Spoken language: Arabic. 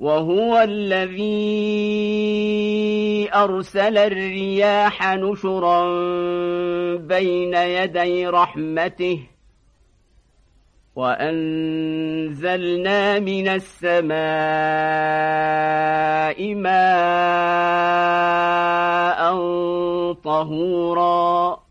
وهو الذي أرسل الرياح نشرا بين يدي رحمته وأنزلنا من السماء ماء طهوراً